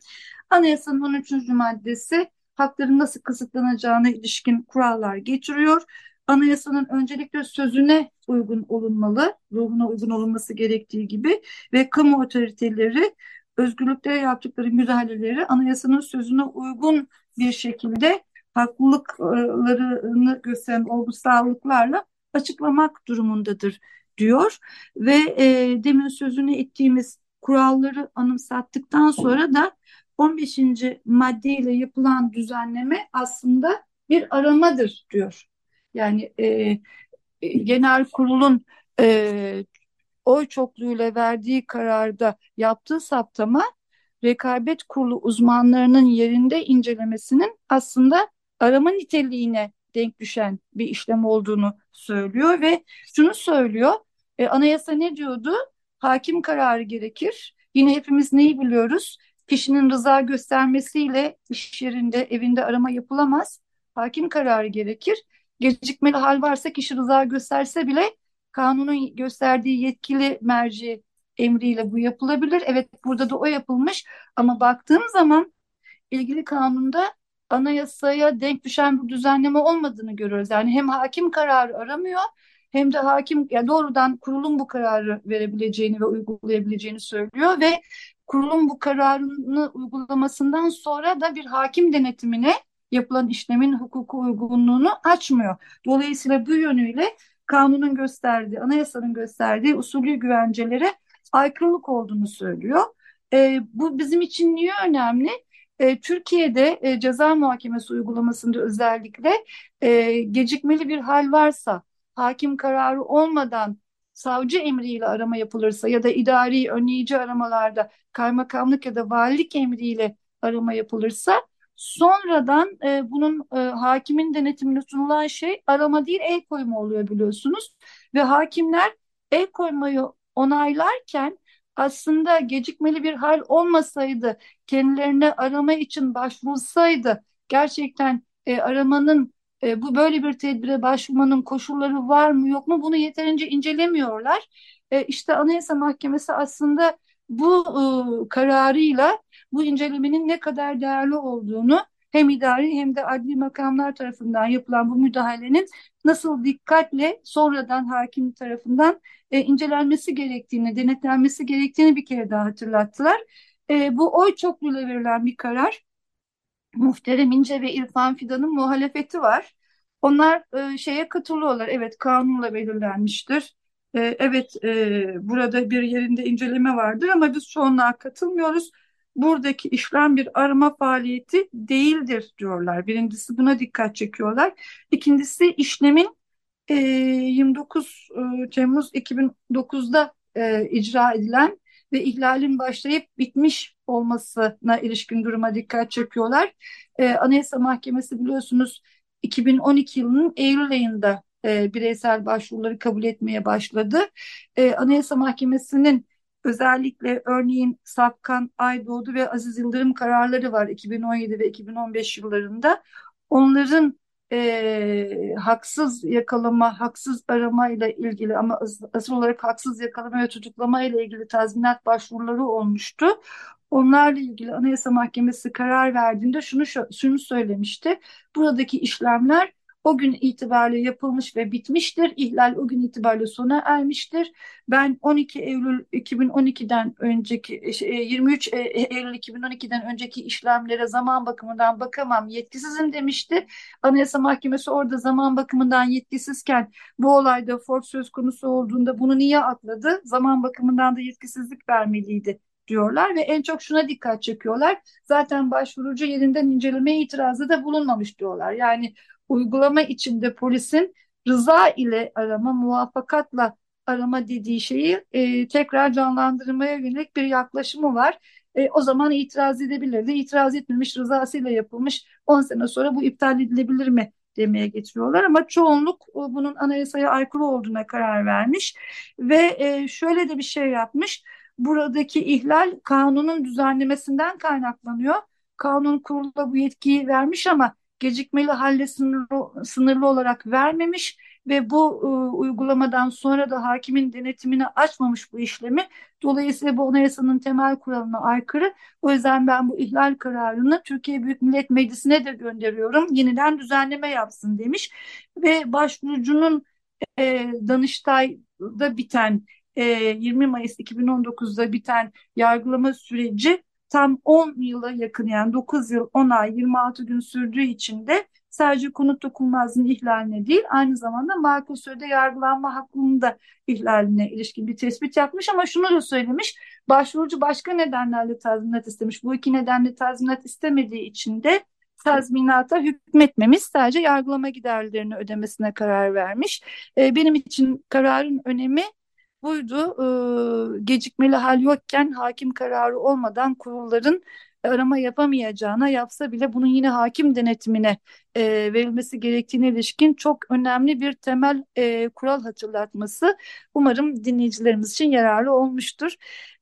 Anayasanın 13. maddesi hakların nasıl kısıtlanacağına ilişkin kurallar getiriyor. Anayasanın öncelikle sözüne uygun olunmalı, ruhuna uygun olunması gerektiği gibi ve kamu otoriteleri özgürlüklere yaptıkları müdahaleleri anayasanın sözüne uygun bir şekilde haklılıklarını gösteren olgusallıklarla açıklamak durumundadır diyor ve e, demin sözünü ettiğimiz kuralları anımsattıktan sonra da 15. maddeyle yapılan düzenleme aslında bir aramadır diyor. Yani e, e, genel kurulun e, oy çokluğuyla verdiği kararda yaptığı saptama rekabet kurulu uzmanlarının yerinde incelemesinin aslında arama niteliğine denk düşen bir işlem olduğunu söylüyor ve şunu söylüyor. E, anayasa ne diyordu? Hakim kararı gerekir. Yine hepimiz neyi biliyoruz? Kişinin rıza göstermesiyle iş yerinde, evinde arama yapılamaz. Hakim kararı gerekir. Gecikmeli hal varsa kişi rıza gösterse bile kanunun gösterdiği yetkili merci emriyle bu yapılabilir. Evet burada da o yapılmış ama baktığım zaman ilgili kanunda anayasaya denk düşen bir düzenleme olmadığını görüyoruz. Yani hem hakim kararı aramıyor hem de hakim yani doğrudan kurulun bu kararı verebileceğini ve uygulayabileceğini söylüyor ve kurulun bu kararını uygulamasından sonra da bir hakim denetimine yapılan işlemin hukuku uygunluğunu açmıyor. Dolayısıyla bu yönüyle kanunun gösterdiği, anayasanın gösterdiği usulü güvencelere aykırılık olduğunu söylüyor. E, bu bizim için niye önemli? E, Türkiye'de e, ceza muhakemesi uygulamasında özellikle e, gecikmeli bir hal varsa, hakim kararı olmadan savcı emriyle arama yapılırsa ya da idari önleyici aramalarda kaymakamlık ya da valilik emriyle arama yapılırsa sonradan e, bunun e, hakimin denetimine sunulan şey arama değil el koyma oluyor biliyorsunuz. Ve hakimler el koymayı onaylarken aslında gecikmeli bir hal olmasaydı kendilerine arama için başvurulsaydı gerçekten e, aramanın e, bu böyle bir tedbire başvurmanın koşulları var mı yok mu bunu yeterince incelemiyorlar. E, işte Anayasa Mahkemesi aslında bu e, kararıyla bu incelemenin ne kadar değerli olduğunu hem idari hem de adli makamlar tarafından yapılan bu müdahalenin nasıl dikkatle sonradan hakim tarafından e, incelenmesi gerektiğini, denetlenmesi gerektiğini bir kere daha hatırlattılar. E, bu oy çokluğuyla verilen bir karar. Muhterem İnce ve İrfan Fidan'ın muhalefeti var. Onlar e, şeye katılıyorlar. Evet kanunla belirlenmiştir. E, evet e, burada bir yerinde inceleme vardır ama biz çoğunluğa katılmıyoruz. Buradaki işlem bir arama faaliyeti değildir diyorlar. Birincisi buna dikkat çekiyorlar. İkincisi işlemin e, 29 e, Temmuz 2009'da e, icra edilen ve ihlalin başlayıp bitmiş olmasına ilişkin duruma dikkat çekiyorlar. E, Anayasa Mahkemesi biliyorsunuz 2012 yılının Eylül ayında e, bireysel başvuruları kabul etmeye başladı. E, Anayasa Mahkemesi'nin özellikle örneğin Sapkan Aydoğdu ve Aziz Yıldırım kararları var 2017 ve 2015 yıllarında. Onların e, haksız yakalama, haksız arama ile ilgili ama asıl olarak haksız yakalama ve tutuklama ile ilgili tazminat başvuruları olmuştu. Onlarla ilgili Anayasa Mahkemesi karar verdiğinde şunu şunu söylemişti. Buradaki işlemler o gün itibariyle yapılmış ve bitmiştir. İhlal o gün itibariyle sona ermiştir. Ben 12 Eylül 2012'den önceki 23 şey, e, e, Eylül 2012'den önceki işlemlere zaman bakımından bakamam yetkisizim demişti. Anayasa Mahkemesi orada zaman bakımından yetkisizken bu olayda Ford söz konusu olduğunda bunu niye atladı? Zaman bakımından da yetkisizlik vermeliydi diyorlar ve en çok şuna dikkat çekiyorlar. Zaten başvurucu yerinden inceleme itirazı da bulunmamış diyorlar. Yani uygulama içinde polisin rıza ile arama, muvaffakatla arama dediği şeyi e, tekrar canlandırmaya yönelik bir yaklaşımı var. E, o zaman itiraz edebilirdi. İtiraz etmemiş, rızasıyla yapılmış 10 sene sonra bu iptal edilebilir mi demeye getiriyorlar ama çoğunluk e, bunun anayasaya aykırı olduğuna karar vermiş ve e, şöyle de bir şey yapmış. Buradaki ihlal kanunun düzenlemesinden kaynaklanıyor. Kanun kurulu bu yetkiyi vermiş ama gecikmeli halle sınırlı, sınırlı olarak vermemiş ve bu e, uygulamadan sonra da hakimin denetimini açmamış bu işlemi. Dolayısıyla bu anayasanın temel kuralına aykırı. O yüzden ben bu ihlal kararını Türkiye Büyük Millet Meclisi'ne de gönderiyorum. Yeniden düzenleme yapsın demiş ve başvurucunun e, Danıştay'da biten e, 20 Mayıs 2019'da biten yargılama süreci tam 10 yıla yakın yani 9 yıl 10 ay 26 gün sürdüğü için de sadece konut dokunmazlığının ihlaline değil aynı zamanda makul sürede yargılanma hakkının da ihlaline ilişkin bir tespit yapmış ama şunu da söylemiş başvurucu başka nedenlerle tazminat istemiş bu iki nedenle tazminat istemediği için de tazminata hükmetmemiş sadece yargılama giderlerini ödemesine karar vermiş. E, benim için kararın önemi buydu. E, gecikmeli hal yokken hakim kararı olmadan kurulların arama yapamayacağına yapsa bile bunun yine hakim denetimine e, verilmesi gerektiğine ilişkin çok önemli bir temel e, kural hatırlatması. Umarım dinleyicilerimiz için yararlı olmuştur.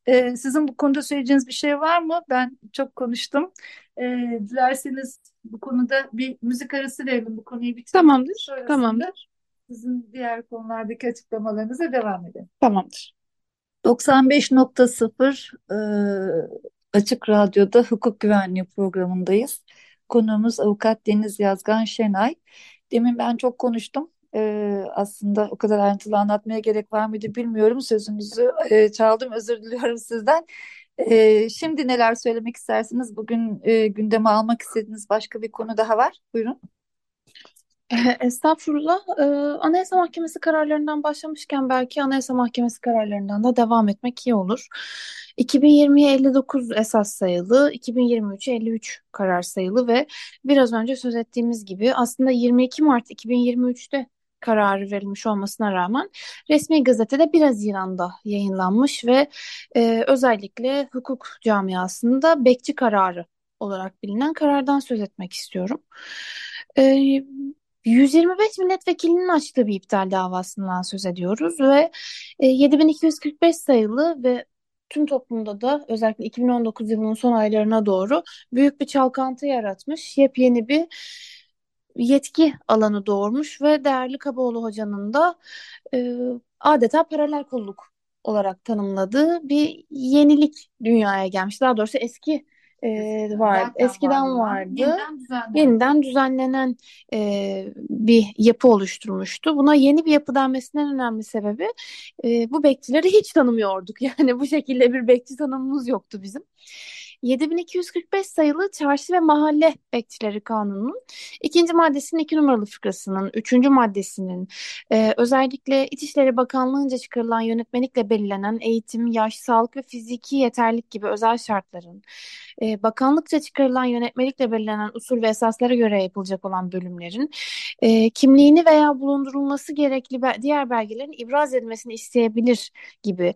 Ee, sizin bu konuda söyleyeceğiniz bir şey var mı? Ben çok konuştum. Ee, dilerseniz bu konuda bir müzik arası verelim. Bu konuyu bitirelim. Tamamdır, Sonrasında tamamdır, sizin diğer konulardaki açıklamalarınıza devam edelim. tamamdır. 95.0 e, Açık Radyo'da hukuk güvenliği programındayız. Konuğumuz avukat Deniz Yazgan Şenay. Demin ben çok konuştum. E, aslında o kadar ayrıntılı anlatmaya gerek var mıydı bilmiyorum. Sözünüzü e, çaldım. Özür diliyorum sizden. E, şimdi neler söylemek istersiniz? Bugün e, gündeme almak istediğiniz başka bir konu daha var. Buyurun. Estağfurullah. Ee, Anayasa Mahkemesi kararlarından başlamışken belki Anayasa Mahkemesi kararlarından da devam etmek iyi olur. 2020'ye 59 esas sayılı, 2023'e 53 karar sayılı ve biraz önce söz ettiğimiz gibi aslında 22 Mart 2023'te kararı verilmiş olmasına rağmen resmi gazetede 1 Haziran'da yayınlanmış ve e, özellikle hukuk camiasında bekçi kararı olarak bilinen karardan söz etmek istiyorum. E, 125 milletvekilinin açtığı bir iptal davasından söz ediyoruz ve e, 7245 sayılı ve tüm toplumda da özellikle 2019 yılının son aylarına doğru büyük bir çalkantı yaratmış yepyeni bir yetki alanı doğurmuş ve değerli Kaboğlu Hoca'nın da e, adeta paralel kolluk olarak tanımladığı bir yenilik dünyaya gelmiş. Daha doğrusu eski e, var, Zaten eskiden vardı. vardı. Yeniden düzenlendi. Yeniden düzenlenen e, bir yapı oluşturmuştu. Buna yeni bir yapı denmesinin en önemli sebebi e, bu bekçileri hiç tanımıyorduk. Yani bu şekilde bir bekçi tanımımız yoktu bizim. 7245 sayılı Çarşı ve Mahalle Bekçileri Kanunu'nun ikinci maddesinin iki numaralı fıkrasının, üçüncü maddesinin e, özellikle İçişleri Bakanlığı'nca çıkarılan yönetmelikle belirlenen eğitim, yaş, sağlık ve fiziki yeterlik gibi özel şartların, e, bakanlıkça çıkarılan yönetmelikle belirlenen usul ve esaslara göre yapılacak olan bölümlerin e, kimliğini veya bulundurulması gerekli be- diğer belgelerin ibraz edilmesini isteyebilir gibi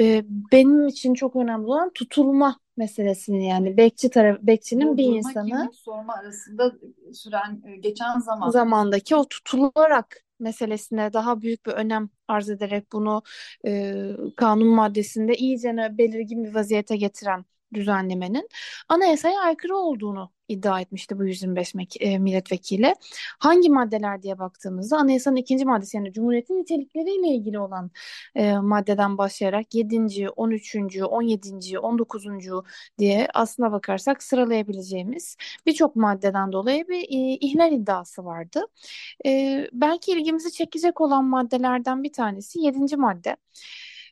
e, benim için çok önemli olan tutulma meselesini yani bekçi taraf bekçinin bir Durdurma, insanı kimlik sorma arasında süren e, geçen zaman. zamandaki o tutularak meselesine daha büyük bir önem arz ederek bunu e, kanun maddesinde iyice belirgin bir vaziyete getiren düzenlemenin anayasaya aykırı olduğunu iddia etmişti bu 125 mek- e, milletvekili. Hangi maddeler diye baktığımızda anayasanın ikinci maddesi yani Cumhuriyet'in nitelikleriyle ilgili olan e, maddeden başlayarak 7. 13. 17. 19. diye aslına bakarsak sıralayabileceğimiz birçok maddeden dolayı bir e, ihlal iddiası vardı. E, belki ilgimizi çekecek olan maddelerden bir tanesi 7. madde.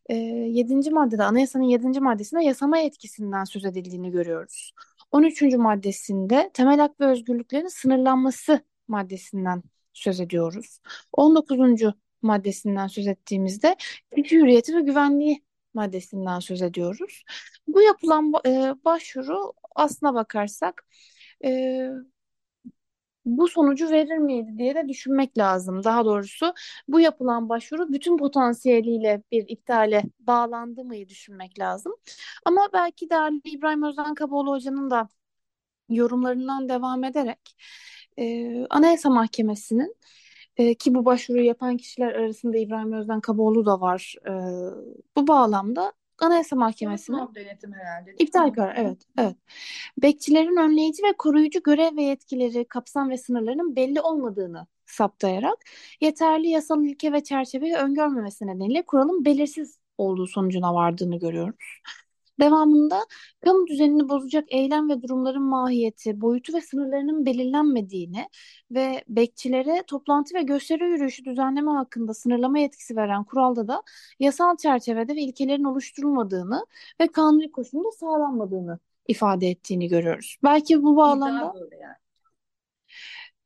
E, 7. maddede anayasanın 7. maddesinde yasama yetkisinden söz edildiğini görüyoruz. 13. maddesinde temel hak ve özgürlüklerin sınırlanması maddesinden söz ediyoruz. 19. maddesinden söz ettiğimizde fikir hürriyeti ve güvenliği maddesinden söz ediyoruz. Bu yapılan e, başvuru aslına bakarsak e, bu sonucu verir miydi diye de düşünmek lazım. Daha doğrusu bu yapılan başvuru bütün potansiyeliyle bir iptale bağlandı mıyı düşünmek lazım. Ama belki değerli İbrahim Özden Kaboğlu Hoca'nın da yorumlarından devam ederek e, Anayasa Mahkemesi'nin e, ki bu başvuruyu yapan kişiler arasında İbrahim Özden Kaboğlu da var. E, bu bağlamda Anayasa Mahkemesi'nin Sınav denetimi herhalde. İptal kararı evet evet. Bekçilerin önleyici ve koruyucu görev ve yetkileri, kapsam ve sınırlarının belli olmadığını saptayarak yeterli yasal ilke ve çerçeveyi öngörmemesi nedeniyle kuralın belirsiz olduğu sonucuna vardığını görüyoruz. Devamında kamu düzenini bozacak eylem ve durumların mahiyeti, boyutu ve sınırlarının belirlenmediğini ve bekçilere toplantı ve gösteri yürüyüşü düzenleme hakkında sınırlama yetkisi veren kuralda da yasal çerçevede ve ilkelerin oluşturulmadığını ve kanuni koşulunda sağlanmadığını ifade ettiğini görüyoruz. Belki bu bağlamda yani.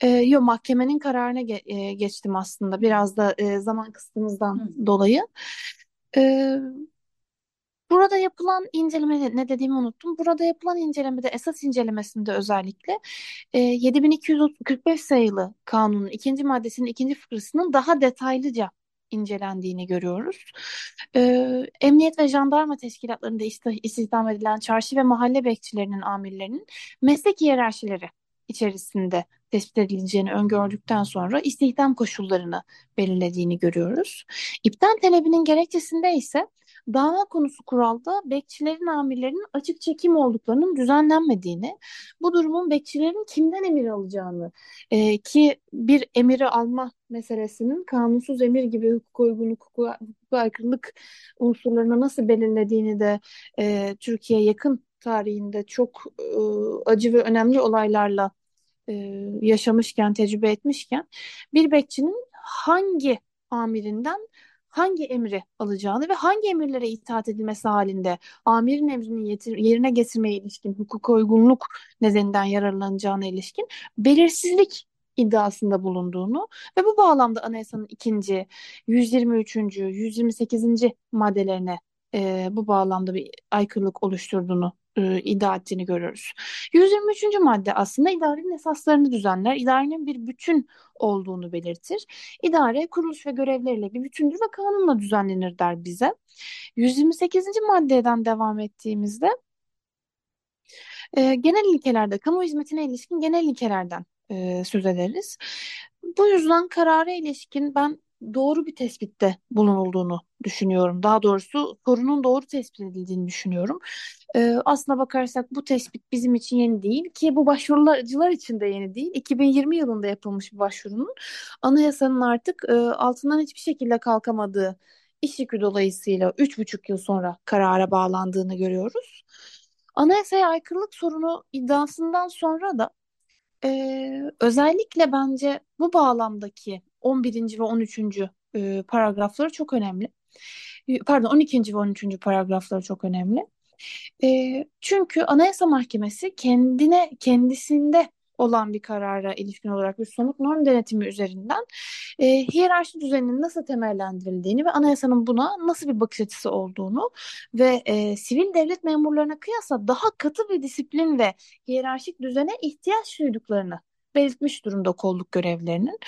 e, yo mahkemenin kararına ge- e, geçtim aslında biraz da e, zaman kısıtımızdan Hı. dolayı. E, Burada yapılan inceleme ne dediğimi unuttum. Burada yapılan incelemede esas incelemesinde özellikle e, 7245 sayılı kanunun ikinci maddesinin ikinci fıkrasının daha detaylıca incelendiğini görüyoruz. E, emniyet ve jandarma teşkilatlarında isti- istihdam edilen çarşı ve mahalle bekçilerinin amirlerinin meslek hiyerarşileri içerisinde tespit edileceğini öngördükten sonra istihdam koşullarını belirlediğini görüyoruz. İptal talebinin gerekçesinde ise dava konusu kuralda bekçilerin amirlerinin açık çekim olduklarının düzenlenmediğini, bu durumun bekçilerin kimden emir alacağını e, ki bir emiri alma meselesinin kanunsuz emir gibi hukuk uygunluk, hukuka, hukuka aykırılık unsurlarına nasıl belirlediğini de e, Türkiye yakın tarihinde çok e, acı ve önemli olaylarla e, yaşamışken, tecrübe etmişken bir bekçinin hangi amirinden hangi emri alacağını ve hangi emirlere itaat edilmesi halinde amirin emrini yerine getirmeye ilişkin hukuk uygunluk nedeninden yararlanacağına ilişkin belirsizlik iddiasında bulunduğunu ve bu bağlamda anayasanın ikinci, 123. 128. maddelerine e, bu bağlamda bir aykırılık oluşturduğunu e, iddia ettiğini görüyoruz. 123. madde aslında idarenin esaslarını düzenler, idarenin bir bütün olduğunu belirtir. İdare kuruluş ve görevleriyle bir bütündür ve kanunla düzenlenir der bize. 128. maddeden devam ettiğimizde e, genel ilkelerde, kamu hizmetine ilişkin genel ilkelerden e, söz ederiz. Bu yüzden karara ilişkin ben doğru bir tespitte bulunulduğunu düşünüyorum. Daha doğrusu sorunun doğru tespit edildiğini düşünüyorum. Ee, aslına bakarsak bu tespit bizim için yeni değil ki bu başvurular için de yeni değil. 2020 yılında yapılmış bir başvurunun anayasanın artık e, altından hiçbir şekilde kalkamadığı iş yükü dolayısıyla 3,5 yıl sonra karara bağlandığını görüyoruz. Anayasaya aykırılık sorunu iddiasından sonra da e, özellikle bence bu bağlamdaki 11. ve 13. E, paragrafları çok önemli. E, pardon 12. ve 13. paragrafları çok önemli. E, çünkü Anayasa Mahkemesi kendine kendisinde olan bir karara ilişkin olarak bir somut norm denetimi üzerinden e, hiyerarşi düzeninin nasıl temellendirildiğini ve anayasanın buna nasıl bir bakış açısı olduğunu ve e, sivil devlet memurlarına kıyasla daha katı bir disiplin ve hiyerarşik düzene ihtiyaç duyduklarını belirtmiş durumda kolluk görevlerinin.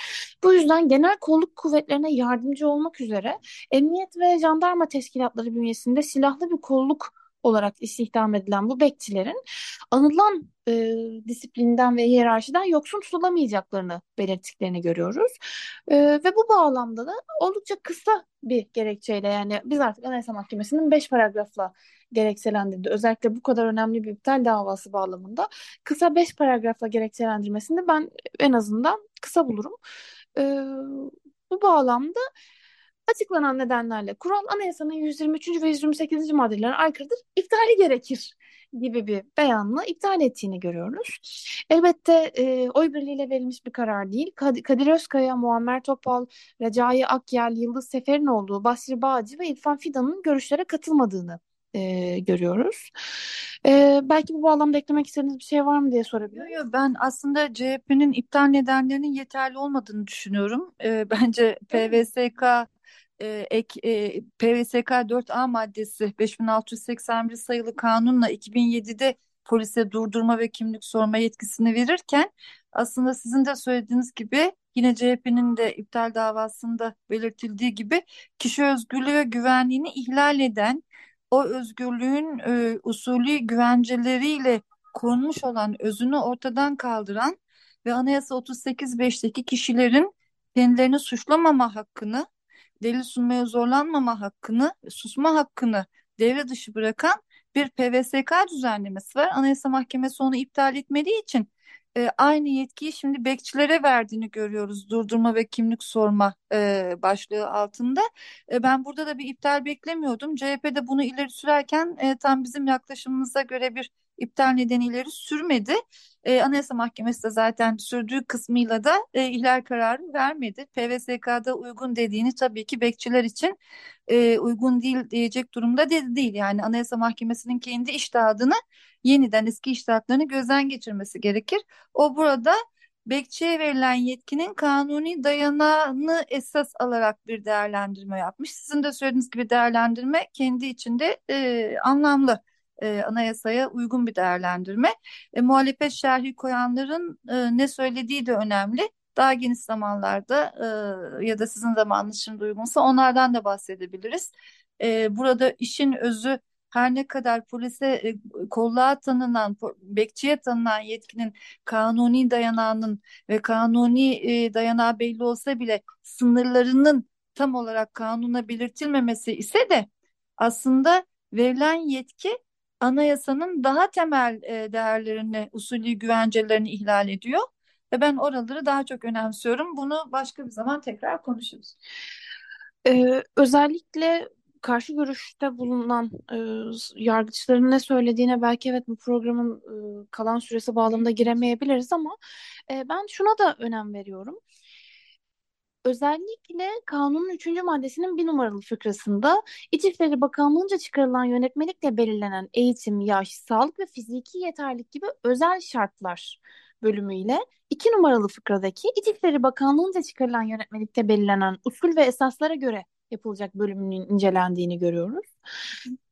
Bu yüzden genel kolluk kuvvetlerine yardımcı olmak üzere emniyet ve jandarma teşkilatları bünyesinde silahlı bir kolluk olarak istihdam edilen bu bekçilerin anılan e, disiplinden ve hiyerarşiden yoksun tutulamayacaklarını belirttiklerini görüyoruz. E, ve bu bağlamda da oldukça kısa bir gerekçeyle yani biz artık Anayasa Mahkemesi'nin 5 paragrafla gerekçelendirdi. Özellikle bu kadar önemli bir iptal davası bağlamında kısa 5 paragrafla gerekçelendirmesini ben en azından kısa bulurum. E, bu bağlamda açıklanan nedenlerle kural anayasanın 123. ve 128. maddelerine aykırıdır, iptali gerekir gibi bir beyanla iptal ettiğini görüyoruz. Elbette e, oy birliğiyle verilmiş bir karar değil. Kad Kadir Özkaya, Muammer Topal, Recai Akyel, Yıldız Sefer'in olduğu Basri Bağcı ve İrfan Fidan'ın görüşlere katılmadığını e, görüyoruz. E, belki bu bağlamda eklemek istediğiniz bir şey var mı diye sorabilirim. Yok, ben aslında CHP'nin iptal nedenlerinin yeterli olmadığını düşünüyorum. E, bence PVSK e, ek e, PVSK 4A maddesi 5681 sayılı kanunla 2007'de polise durdurma ve kimlik sorma yetkisini verirken aslında sizin de söylediğiniz gibi yine CHP'nin de iptal davasında belirtildiği gibi kişi özgürlüğü ve güvenliğini ihlal eden o özgürlüğün e, usulü güvenceleriyle korunmuş olan özünü ortadan kaldıran ve Anayasa 38.5'teki kişilerin kendilerini suçlamama hakkını delil sunmaya zorlanmama hakkını, susma hakkını devre dışı bırakan bir PVSK düzenlemesi var. Anayasa Mahkemesi onu iptal etmediği için e, aynı yetkiyi şimdi bekçilere verdiğini görüyoruz durdurma ve kimlik sorma e, başlığı altında. E, ben burada da bir iptal beklemiyordum. CHP de bunu ileri sürerken e, tam bizim yaklaşımımıza göre bir iptal nedeniyle sürmedi. E, Anayasa Mahkemesi de zaten sürdüğü kısmıyla da e, ihlal kararı vermedi. PVSK'da uygun dediğini tabii ki bekçiler için e, uygun değil diyecek durumda dedi değil. Yani Anayasa Mahkemesi'nin kendi iştahını yeniden eski iştahatlarını gözden geçirmesi gerekir. O burada bekçiye verilen yetkinin kanuni dayanağını esas alarak bir değerlendirme yapmış. Sizin de söylediğiniz gibi değerlendirme kendi içinde e, anlamlı e, anayasaya uygun bir değerlendirme. E, muhalefet şerhi koyanların e, ne söylediği de önemli. Daha geniş zamanlarda e, ya da sizin zamanınız şimdi uygunsa onlardan da bahsedebiliriz. E, burada işin özü her ne kadar polise e, kolluğa tanınan, bekçiye tanınan yetkinin kanuni dayanağının ve kanuni e, dayanağı belli olsa bile sınırlarının tam olarak kanuna belirtilmemesi ise de aslında verilen yetki anayasanın daha temel e, değerlerini, usulü güvencelerini ihlal ediyor. Ve ben oraları daha çok önemsiyorum. Bunu başka bir zaman tekrar konuşuruz. Ee, özellikle karşı görüşte bulunan e, yargıçların ne söylediğine belki evet bu programın e, kalan süresi bağlamında giremeyebiliriz ama e, ben şuna da önem veriyorum. Özellikle kanunun 3. maddesinin bir numaralı fıkrasında İçişleri Bakanlığı'nca çıkarılan yönetmelikle belirlenen eğitim, yaş, sağlık ve fiziki yeterlik gibi özel şartlar bölümüyle iki numaralı fıkradaki İçişleri Bakanlığı'nca çıkarılan yönetmelikte belirlenen usul ve esaslara göre yapılacak bölümünün incelendiğini görüyoruz.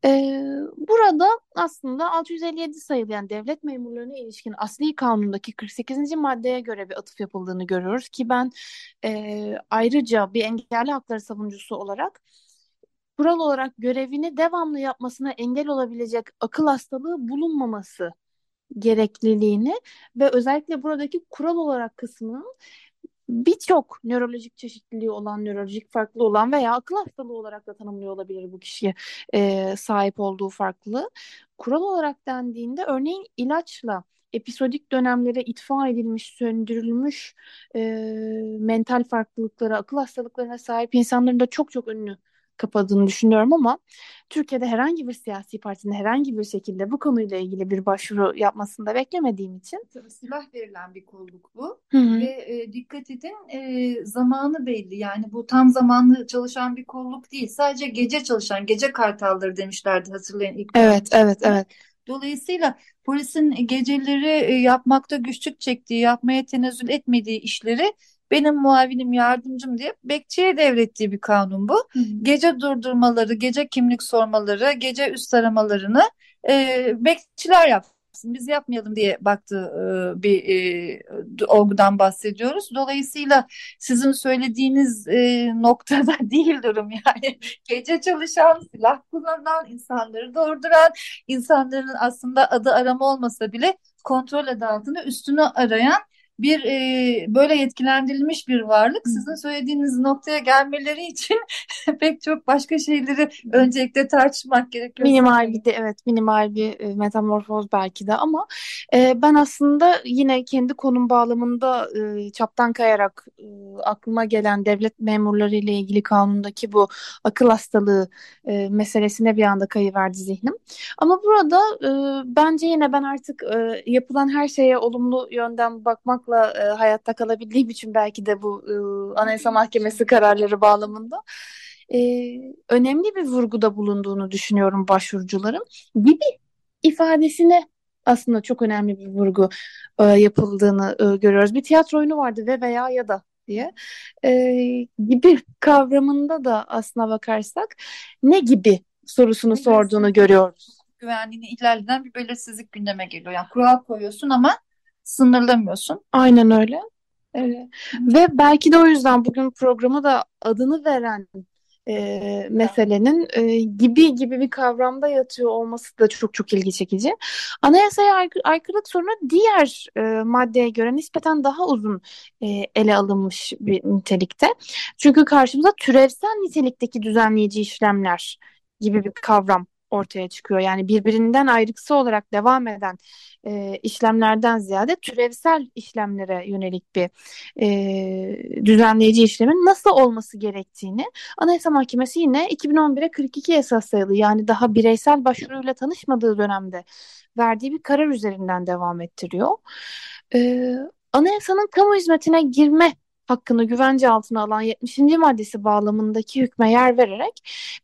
Ee, burada aslında 657 sayılı yani devlet memurlarına ilişkin asli kanundaki 48. maddeye göre bir atıf yapıldığını görüyoruz ki ben e, ayrıca bir engelli hakları savunucusu olarak kural olarak görevini devamlı yapmasına engel olabilecek akıl hastalığı bulunmaması gerekliliğini ve özellikle buradaki kural olarak kısmının birçok nörolojik çeşitliliği olan, nörolojik farklı olan veya akıl hastalığı olarak da tanımlıyor olabilir bu kişiye e, sahip olduğu farklı. Kural olarak dendiğinde örneğin ilaçla episodik dönemlere itfa edilmiş, söndürülmüş e, mental farklılıklara, akıl hastalıklarına sahip insanların da çok çok ünlü kapadığını düşünüyorum ama Türkiye'de herhangi bir siyasi partinin herhangi bir şekilde bu konuyla ilgili bir başvuru yapmasını da beklemediğim için. Tabii silah verilen bir kolluk bu hı hı. ve e, dikkat edin e, zamanı belli yani bu tam zamanlı çalışan bir kolluk değil sadece gece çalışan gece kartalları demişlerdi hatırlayın ilk. Evet evet evet. Dolayısıyla polisin geceleri e, yapmakta güçlük çektiği, yapmaya tenezzül etmediği işleri benim muavinim yardımcım diye bekçiye devrettiği bir kanun bu. Hı hı. Gece durdurmaları, gece kimlik sormaları, gece üst aramalarını e, bekçiler yapsın. Biz yapmayalım diye baktığı e, bir e, olgudan bahsediyoruz. Dolayısıyla sizin söylediğiniz e, noktada değil durum yani. Gece çalışan, silah kullanan, insanları durduran, insanların aslında adı arama olmasa bile kontrol adı altında üstünü arayan bir e, böyle yetkilendirilmiş bir varlık sizin söylediğiniz noktaya gelmeleri için pek çok başka şeyleri öncelikle tartışmak gerekiyor. Minimal bir de evet minimal bir e, metamorfoz belki de ama e, ben aslında yine kendi konum bağlamında e, çaptan kayarak e, aklıma gelen devlet memurları ile ilgili kanundaki bu akıl hastalığı e, meselesine bir anda kayıverdi zihnim. Ama burada e, bence yine ben artık e, yapılan her şeye olumlu yönden bakmak olmakla e, hayatta kalabildiğim için belki de bu e, Anayasa Mahkemesi kararları bağlamında e, önemli bir vurguda bulunduğunu düşünüyorum başvurucuların gibi ifadesine aslında çok önemli bir vurgu e, yapıldığını e, görüyoruz. Bir tiyatro oyunu vardı ve veya ya da diye e, gibi kavramında da aslına bakarsak ne gibi sorusunu sorduğunu görüyoruz. Güvenliğini ihlal eden bir belirsizlik gündeme geliyor. Yani kural koyuyorsun ama sınırlamıyorsun. Aynen öyle. Evet. Ve belki de o yüzden bugün programı da adını veren e, meselenin e, gibi gibi bir kavramda yatıyor olması da çok çok ilgi çekici. Anayasaya aykır, aykırılık sorunu diğer e, maddeye göre nispeten daha uzun e, ele alınmış bir nitelikte. Çünkü karşımıza türevsel nitelikteki düzenleyici işlemler gibi bir kavram ortaya çıkıyor. Yani birbirinden ayrıksı olarak devam eden e, işlemlerden ziyade türevsel işlemlere yönelik bir e, düzenleyici işlemin nasıl olması gerektiğini Anayasa Mahkemesi yine 2011'e 42 esas sayılı yani daha bireysel başvuruyla tanışmadığı dönemde verdiği bir karar üzerinden devam ettiriyor. E, anayasanın kamu hizmetine girme hakkını güvence altına alan 70. maddesi bağlamındaki hükme yer vererek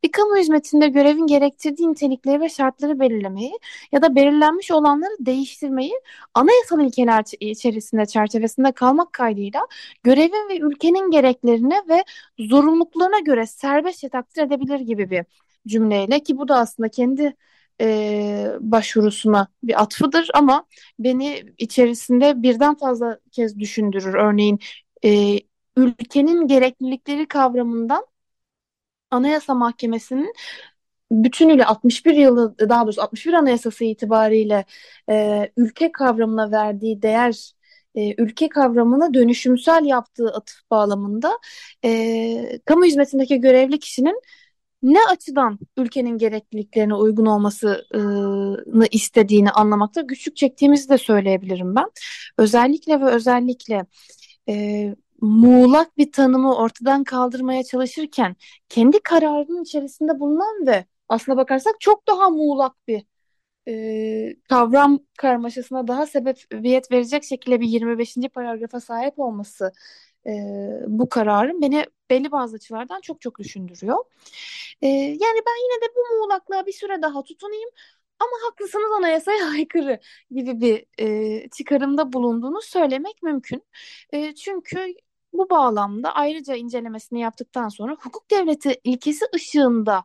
bir kamu hizmetinde görevin gerektirdiği nitelikleri ve şartları belirlemeyi ya da belirlenmiş olanları değiştirmeyi anayasal ilkeler içerisinde çerçevesinde kalmak kaydıyla görevin ve ülkenin gereklerine ve zorunluluklarına göre serbestçe takdir edebilir gibi bir cümleyle ki bu da aslında kendi e, başvurusuna bir atfıdır ama beni içerisinde birden fazla kez düşündürür. Örneğin e, ülkenin gereklilikleri kavramından Anayasa Mahkemesi'nin bütünüyle 61 yılı daha doğrusu 61 Anayasası itibariyle e, ülke kavramına verdiği değer e, ülke kavramına dönüşümsel yaptığı atıf bağlamında e, kamu hizmetindeki görevli kişinin ne açıdan ülkenin gerekliliklerine uygun olmasını istediğini anlamakta güçlük çektiğimizi de söyleyebilirim ben. Özellikle ve özellikle e, muğlak bir tanımı ortadan kaldırmaya çalışırken kendi kararının içerisinde bulunan ve aslına bakarsak çok daha muğlak bir e, kavram karmaşasına daha sebebiyet verecek şekilde bir 25. paragrafa sahip olması e, bu kararın beni belli bazı açılardan çok çok düşündürüyor. E, yani ben yine de bu muğlaklığa bir süre daha tutunayım ama haklısınız anayasaya aykırı gibi bir e, çıkarımda bulunduğunu söylemek mümkün. E, çünkü bu bağlamda ayrıca incelemesini yaptıktan sonra hukuk devleti ilkesi ışığında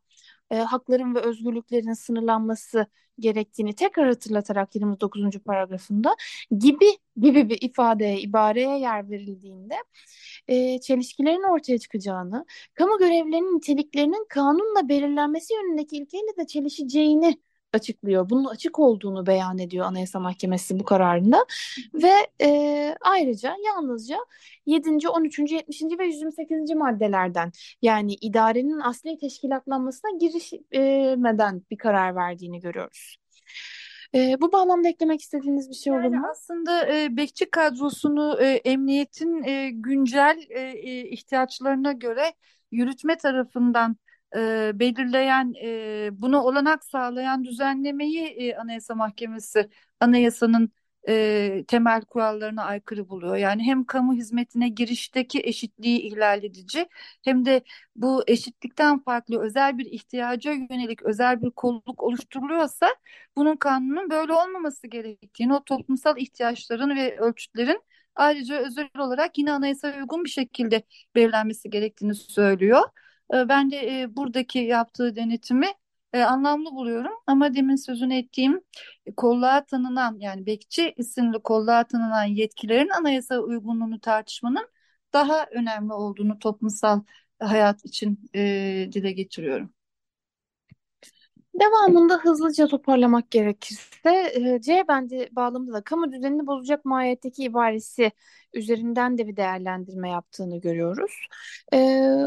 e, hakların ve özgürlüklerin sınırlanması gerektiğini tekrar hatırlatarak 29. paragrafında gibi gibi bir ifadeye, ibareye yer verildiğinde e, çelişkilerin ortaya çıkacağını, kamu görevlerinin niteliklerinin kanunla belirlenmesi yönündeki ilkeyle de çelişeceğini açıklıyor. Bunun açık olduğunu beyan ediyor Anayasa Mahkemesi bu kararında. Ve e, ayrıca yalnızca 7. 13. 70. ve 128. maddelerden yani idarenin asli teşkilatlanmasına girişmeden bir karar verdiğini görüyoruz. E, bu bağlamda eklemek istediğiniz bir şey olur Yani mu? aslında e, bekçi kadrosunu e, emniyetin e, güncel e, e, ihtiyaçlarına göre yürütme tarafından e, belirleyen, e, buna olanak sağlayan düzenlemeyi e, Anayasa Mahkemesi anayasanın e, temel kurallarına aykırı buluyor. Yani hem kamu hizmetine girişteki eşitliği ihlal edici hem de bu eşitlikten farklı özel bir ihtiyaca yönelik özel bir kolluk oluşturuluyorsa bunun kanunun böyle olmaması gerektiğini, o toplumsal ihtiyaçların ve ölçütlerin ayrıca özel olarak yine anayasaya uygun bir şekilde belirlenmesi gerektiğini söylüyor. E, Ben de e, buradaki yaptığı denetimi e, anlamlı buluyorum. Ama demin sözünü ettiğim e, kolluğa tanınan yani bekçi isimli kolluğa tanınan yetkilerin anayasa uygunluğunu tartışmanın daha önemli olduğunu toplumsal hayat için dile getiriyorum. Devamında hızlıca toparlamak gerekirse e, C bendi bağlamında da kamu düzenini bozacak mahiyetteki ibaresi üzerinden de bir değerlendirme yaptığını görüyoruz. E,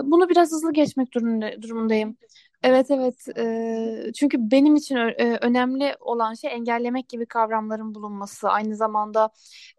bunu biraz hızlı geçmek durumunda, durumundayım. Evet evet E, çünkü benim için ö- önemli olan şey engellemek gibi kavramların bulunması aynı zamanda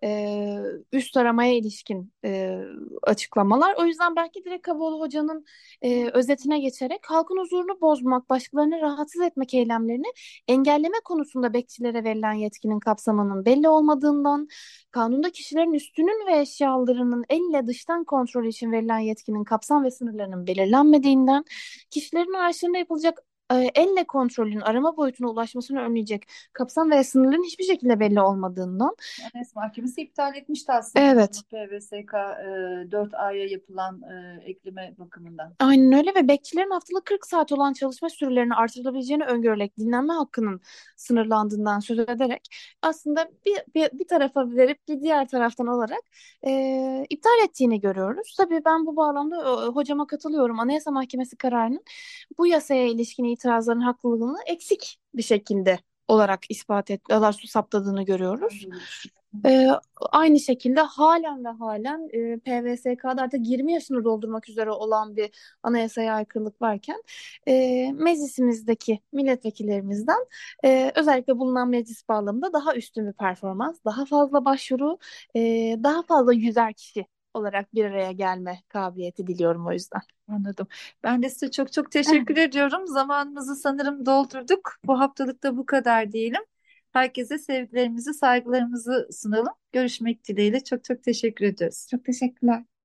e, üst aramaya ilişkin e, açıklamalar. O yüzden belki direkt Kavoğlu Hoca'nın e, özetine geçerek halkın huzurunu bozmak, başkalarını rahatsız etmek eylemlerini engelleme konusunda bekçilere verilen yetkinin kapsamının belli olmadığından, kanunda kişilerin üstünün ve eşyalarının elle dıştan kontrol için verilen yetkinin kapsam ve sınırlarının belirlenmediğinden, kişilerin araçlarında yapılacak e, elle kontrolün arama boyutuna ulaşmasını önleyecek kapsam ve sınırların hiçbir şekilde belli olmadığından. Anayasa Mahkemesi iptal etmişti aslında Evet. PVSK e, 4A'ya yapılan e, ekleme bakımından. Aynen öyle ve bekçilerin haftalık 40 saat olan çalışma sürelerinin artırılabileceğini öngörerek dinlenme hakkının sınırlandığından söz ederek aslında bir, bir, bir tarafa verip bir diğer taraftan alarak e, iptal ettiğini görüyoruz. Tabii ben bu bağlamda e, hocama katılıyorum. Anayasa Mahkemesi kararının bu yasaya ilişkin itirazların haklılığını eksik bir şekilde olarak ispat et, saptadığını görüyoruz. Ee, aynı şekilde halen ve halen e, PVSK'da artık 20 yaşını doldurmak üzere olan bir anayasaya aykırılık varken e, meclisimizdeki milletvekillerimizden e, özellikle bulunan meclis bağlamında daha üstün bir performans, daha fazla başvuru, e, daha fazla yüzer kişi olarak bir araya gelme kabiliyeti diliyorum o yüzden. Anladım. Ben de size çok çok teşekkür ediyorum. Zamanımızı sanırım doldurduk. Bu haftalık da bu kadar diyelim. Herkese sevgilerimizi, saygılarımızı sunalım. Görüşmek dileğiyle. Çok çok teşekkür ediyoruz. Çok teşekkürler.